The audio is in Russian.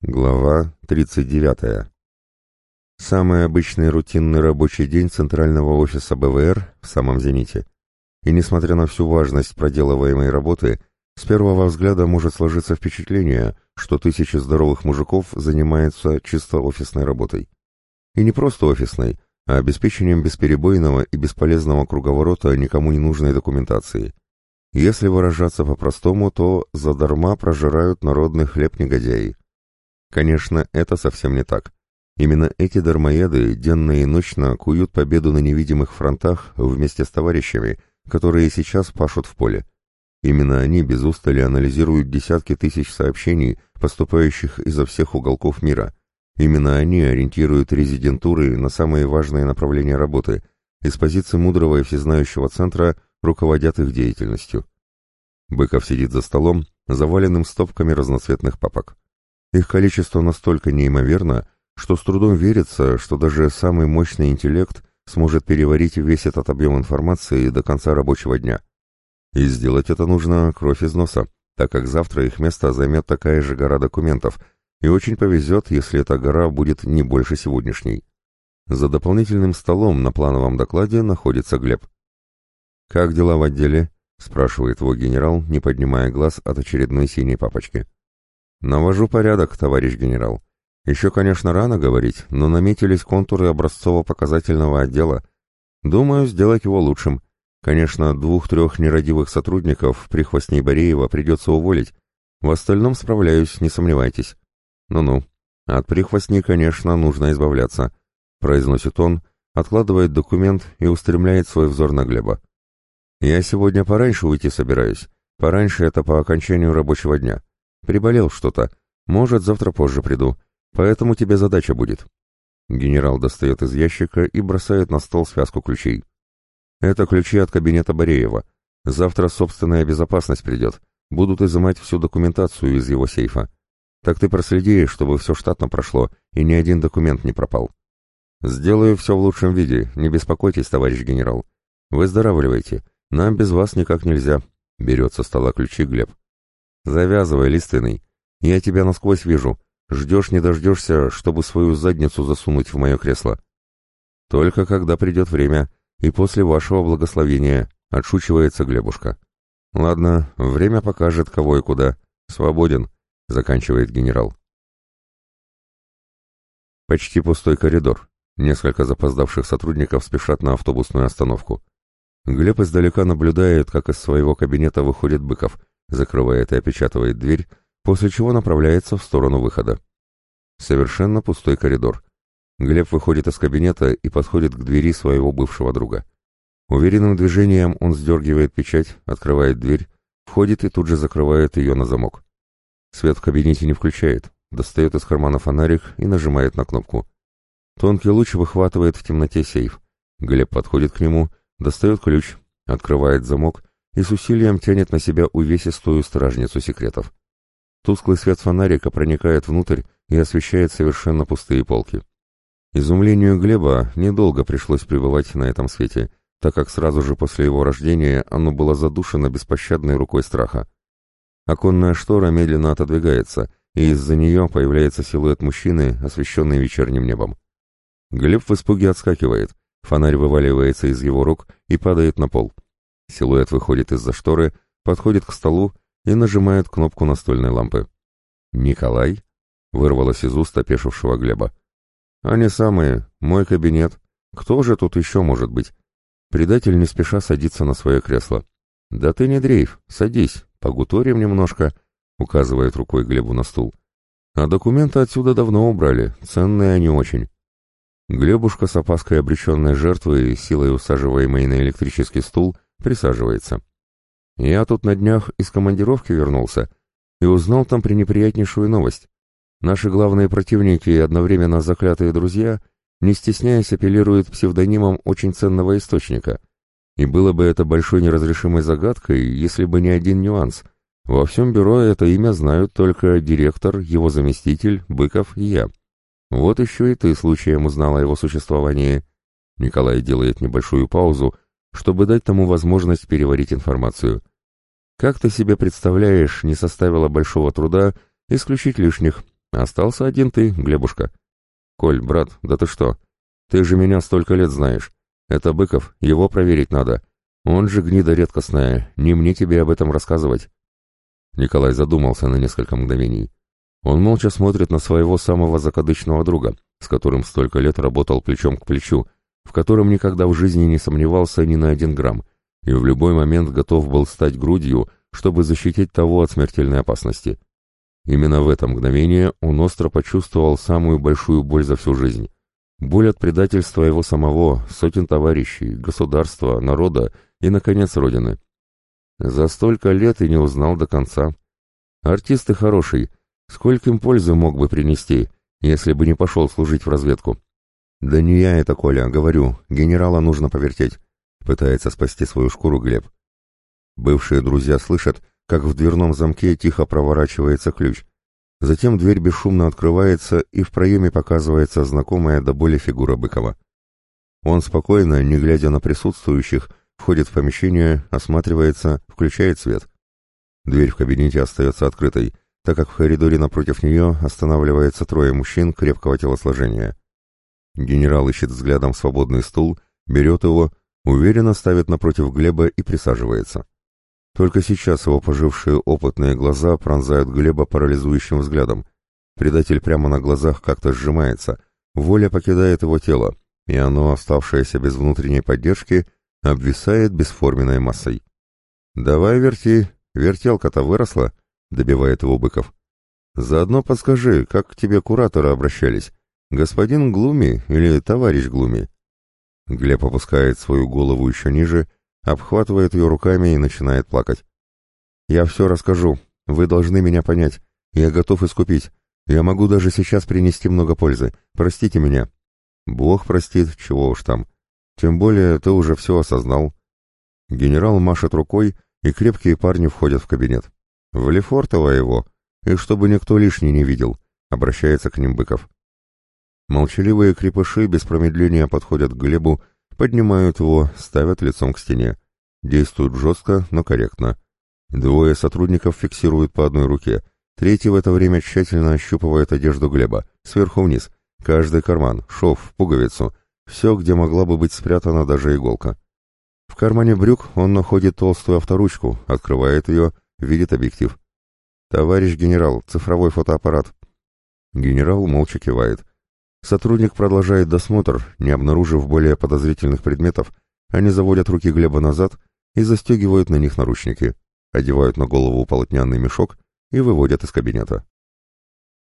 Глава 39. Самый обычный рутинный рабочий день центрального офиса БВР в самом зените. И несмотря на всю важность проделываемой работы, с первого взгляда может сложиться впечатление, что тысячи здоровых мужиков занимаются чисто офисной работой. И не просто офисной, а обеспечением бесперебойного и бесполезного круговорота никому не нужной документации. Если выражаться по-простому, то задарма прожирают народный хлеб негодяи. Конечно, это совсем не так. Именно эти дармоеды денно и ночно куют победу на невидимых фронтах вместе с товарищами, которые сейчас пашут в поле. Именно они без устали анализируют десятки тысяч сообщений, поступающих изо всех уголков мира. Именно они ориентируют резидентуры на самые важные направления работы, из позиции мудрого и всезнающего центра руководят их деятельностью. Быков сидит за столом, заваленным стопками разноцветных папок. Их количество настолько неимоверно, что с трудом верится, что даже самый мощный интеллект сможет переварить весь этот объем информации до конца рабочего дня. И сделать это нужно кровь из носа, так как завтра их место займет такая же гора документов, и очень повезет, если эта гора будет не больше сегодняшней. За дополнительным столом на плановом докладе находится Глеб. «Как дела в отделе?» — спрашивает его генерал, не поднимая глаз от очередной синей папочки. «Навожу порядок, товарищ генерал. Еще, конечно, рано говорить, но наметились контуры образцово-показательного отдела. Думаю, сделать его лучшим. Конечно, двух-трех нерадивых сотрудников прихвостней Бореева придется уволить. В остальном справляюсь, не сомневайтесь. Ну-ну, от прихвостней, конечно, нужно избавляться», — произносит он, откладывает документ и устремляет свой взор на Глеба. «Я сегодня пораньше уйти собираюсь. Пораньше это по окончанию рабочего дня. Приболел что-то. Может, завтра позже приду. Поэтому тебе задача будет. Генерал достает из ящика и бросает на стол связку ключей. Это ключи от кабинета Бореева. Завтра собственная безопасность придет. Будут изымать всю документацию из его сейфа. Так ты проследи, чтобы все штатно прошло, и ни один документ не пропал. Сделаю все в лучшем виде, не беспокойтесь, товарищ генерал. Выздоравливайте. Нам без вас никак нельзя. Берет со стола ключи Глеб. «Завязывай, лиственный. Я тебя насквозь вижу. Ждешь не дождешься, чтобы свою задницу засунуть в мое кресло. Только когда придет время, и после вашего благословения», — отшучивается Глебушка. «Ладно, время покажет, кого и куда. Свободен», — заканчивает генерал. Почти пустой коридор. Несколько запоздавших сотрудников спешат на автобусную остановку. Глеб издалека наблюдает, как из своего кабинета выходит Быков, закрывает и опечатывает дверь, после чего направляется в сторону выхода. Совершенно пустой коридор. Глеб выходит из кабинета и подходит к двери своего бывшего друга. Уверенным движением он сдергивает печать, открывает дверь, входит и тут же закрывает ее на замок. Свет в кабинете не включает, достает из кармана фонарик и нажимает на кнопку. Тонкий луч выхватывает в темноте сейф. Глеб подходит к нему, достает ключ, открывает замок и с усилием тянет на себя увесистую стражницу секретов. Тусклый свет фонарика проникает внутрь и освещает совершенно пустые полки. Изумлению Глеба недолго пришлось пребывать на этом свете, так как сразу же после его рождения оно было задушено беспощадной рукой страха. Оконная штора медленно отодвигается, и из-за нее появляется силуэт мужчины, освещенный вечерним небом. Глеб в испуге отскакивает, фонарь вываливается из его рук и падает на пол. Силуэт выходит из-за шторы, подходит к столу и нажимает кнопку настольной лампы. «Николай?» — вырвалось из уст опешившего Глеба. «Они самые, мой кабинет. Кто же тут еще может быть?» Предатель не спеша садится на свое кресло. «Да ты не дрейф, садись, погуторим немножко», — указывает рукой Глебу на стул. «А документы отсюда давно убрали, ценные они очень». Глебушка с опаской обреченной жертвы, силой усаживаемой на электрический стул, Присаживается. Я тут на днях из командировки вернулся и узнал там пренеприятнейшую новость. Наши главные противники и одновременно заклятые друзья, не стесняясь, апеллируют псевдонимом очень ценного источника. И было бы это большой неразрешимой загадкой, если бы не один нюанс. Во всем бюро это имя знают только директор, его заместитель, Быков и я. Вот еще и ты случаем узнала о его существовании. Николай делает небольшую паузу, чтобы дать тому возможность переварить информацию. Как ты себе представляешь, не составило большого труда исключить лишних, Остался один ты, Глебушка. Коль, брат, да ты что? Ты же меня столько лет знаешь. Это Быков, его проверить надо. Он же гнида редкостная, не мне тебе об этом рассказывать. Николай задумался на несколько мгновений. Он молча смотрит на своего самого закадычного друга, с которым столько лет работал плечом к плечу, в котором никогда в жизни не сомневался ни на один грамм, и в любой момент готов был стать грудью, чтобы защитить того от смертельной опасности. Именно в это мгновение он остро почувствовал самую большую боль за всю жизнь. Боль от предательства его самого, сотен товарищей, государства, народа и, наконец, Родины. За столько лет и не узнал до конца. Артист и хороший, сколько им пользы мог бы принести, если бы не пошел служить в разведку. Да не я это, Коля, говорю, генерала нужно повертеть. Пытается спасти свою шкуру Глеб. Бывшие друзья слышат, как в дверном замке тихо проворачивается ключ. Затем дверь бесшумно открывается, и в проеме показывается знакомая до боли фигура Быкова. Он спокойно, не глядя на присутствующих, входит в помещение, осматривается, включает свет. Дверь в кабинете остается открытой, так как в коридоре напротив нее останавливается трое мужчин крепкого телосложения. Генерал ищет взглядом свободный стул, берет его, уверенно ставит напротив Глеба и присаживается. Только сейчас его пожившие опытные глаза пронзают Глеба парализующим взглядом. Предатель прямо на глазах как-то сжимается, воля покидает его тело, и оно, оставшееся без внутренней поддержки, обвисает бесформенной массой. «Давай верти, вертелка-то выросла», — добивает его Быков. «Заодно подскажи, как к тебе кураторы обращались, господин Глуми или товарищ Глуми?» Глеб опускает свою голову еще ниже, обхватывает ее руками и начинает плакать. «Я все расскажу, вы должны меня понять, я готов искупить, я могу даже сейчас принести много пользы, простите меня». «Бог простит, чего уж там», тем более ты уже все осознал. Генерал машет рукой, и крепкие парни входят в кабинет. В Лефортово его, и чтобы никто лишний не видел, обращается к ним Быков. Молчаливые крепыши без промедления подходят к Глебу, поднимают его, ставят лицом к стене. Действуют жестко, но корректно. Двое сотрудников фиксируют по одной руке, третий в это время тщательно ощупывает одежду Глеба, сверху вниз, каждый карман, шов, пуговицу, все, где могла бы быть спрятана даже иголка. В кармане брюк он находит толстую авторучку, открывает ее, видит объектив. «Товарищ генерал, цифровой фотоаппарат». Генерал молча кивает. Сотрудник продолжает досмотр, не обнаружив более подозрительных предметов, они заводят руки Глеба назад и застегивают на них наручники, одевают на голову полотняный мешок и выводят из кабинета.